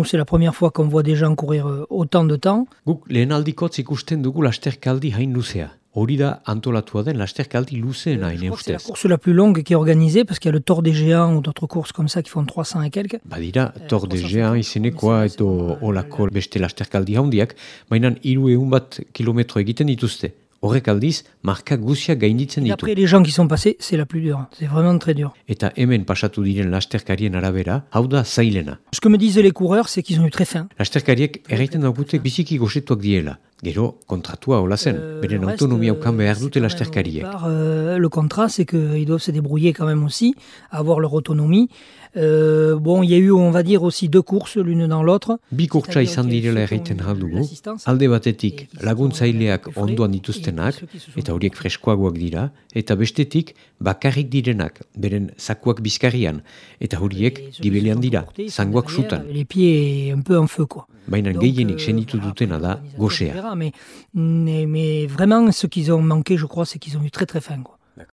nous, c'est la première fois qu'on voit des gens courir euh, autant de temps. Guk lehen aldikotz ikusten dugu lasterkaldi hain luzea. Hori da antolatua den lasterkaldi luzeena crois que c'est la course la plus longue qui est organisée parce qu'il y a le Tour des Géants ou d'autres courses comme ça qui font 300 et quelques. Badira, tor de gean izenekoa edo olako beste lasterkaldi handiak, baina hiru ehun bat kilometro egiten dituzte. Horrek aldiz, marka guzia gainditzen ditu. après, les gens qui sont passés, c'est la plus dure. C'est vraiment très dur. Eta hemen pasatu diren lasterkarien arabera, hau da zailena. Ce que me disent les coureurs, c'est qu'ils ont eu très faim. Lasterkariek erraiten daukute biziki goxetuak diela. Gero, kontratua hola zen, Euh, beren autonomia ukan behar dute lasterkariek. euh, le contrat, c'est qu'ils doivent se débrouiller quand même aussi, avoir leur autonomie. Euh, bon, il y a eu, on va dire, aussi deux courses, l'une dans l'autre. Bi kurtsa izan direla erraiten galdugu, alde batetik laguntzaileak ondoan dituztenak, eta horiek freskoagoak dira, eta bestetik bakarrik direnak, beren zakuak bizkarrian, eta horiek gibelean dira, zangoak sutan. Les pieds un peu en feu, quoi. Baina gehienik senitu dutena da Mais, mais, mais vraiment, ce qu'ils ont manqué, je crois, c'est qu'ils ont eu très très faim, quoi.